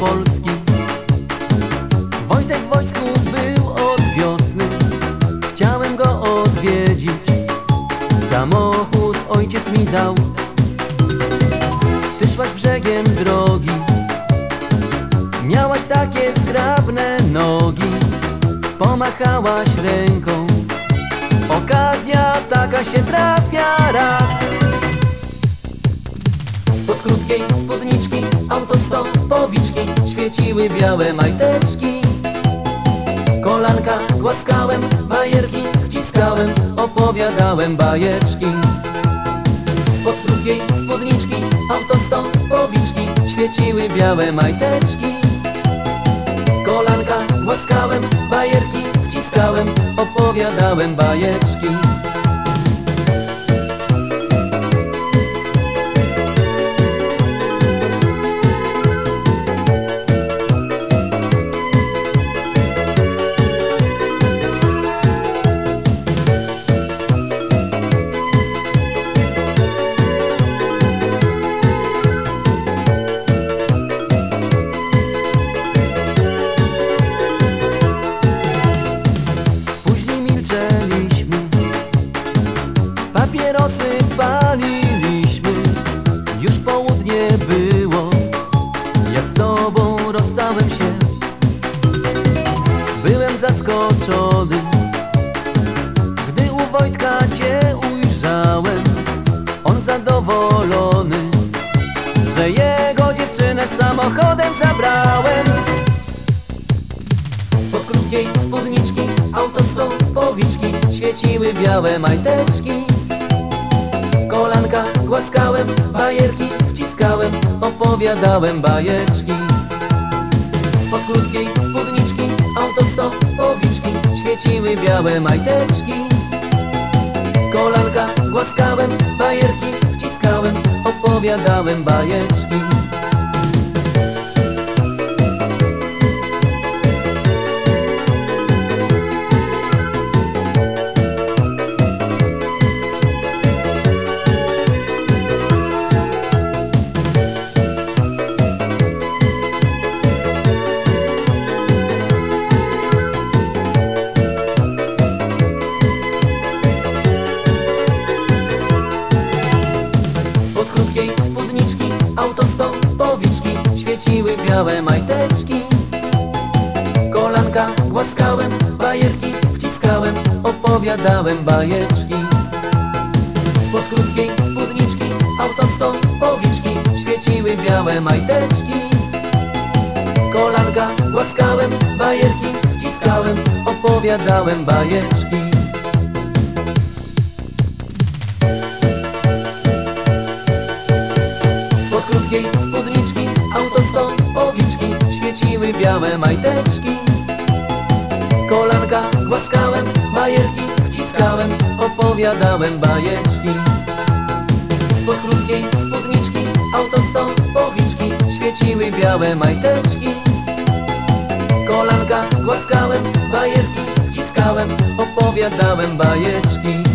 Polski Wojtek w wojsku był od wiosny. Chciałem go odwiedzić. Samochód ojciec mi dał. Ty szłaś brzegiem drogi. Miałaś takie zgrabne nogi. Pomachałaś ręką. Okazja taka się trafia raz krótkiej spódniczki autostopowiczki Świeciły białe majteczki. Kolanka głaskałem, bajerki wciskałem Opowiadałem bajeczki. Spod krótkiej spódniczki autostopowiczki Świeciły białe majteczki. Kolanka głaskałem, bajerki wciskałem Opowiadałem bajeczki Gdy u Wojtka cię ujrzałem On zadowolony Że jego dziewczynę samochodem zabrałem. Spod krótkiej spódniczki autostopowiczki Świeciły białe majteczki. Kolanka głaskałem, bajerki wciskałem Opowiadałem bajeczki. Spod krótkiej spódniczki autostopowiczki Świeciły białe majteczki. Kolanka głaskałem, bajerki wciskałem Opowiadałem bajeczki białe majteczki. Kolanka głaskałem, bajerki wciskałem Opowiadałem bajeczki. Spod krótkiej spódniczki autostopowiczki Świeciły białe majteczki. Kolanka głaskałem, bajerki wciskałem Opowiadałem bajeczki Świeciły białe majteczki. Kolanka głaskałem, bajerki wciskałem Opowiadałem bajeczki. Spod krótkiej spódniczki autostopowiczki Świeciły białe majteczki. Kolanka głaskałem, bajerki wciskałem Opowiadałem bajeczki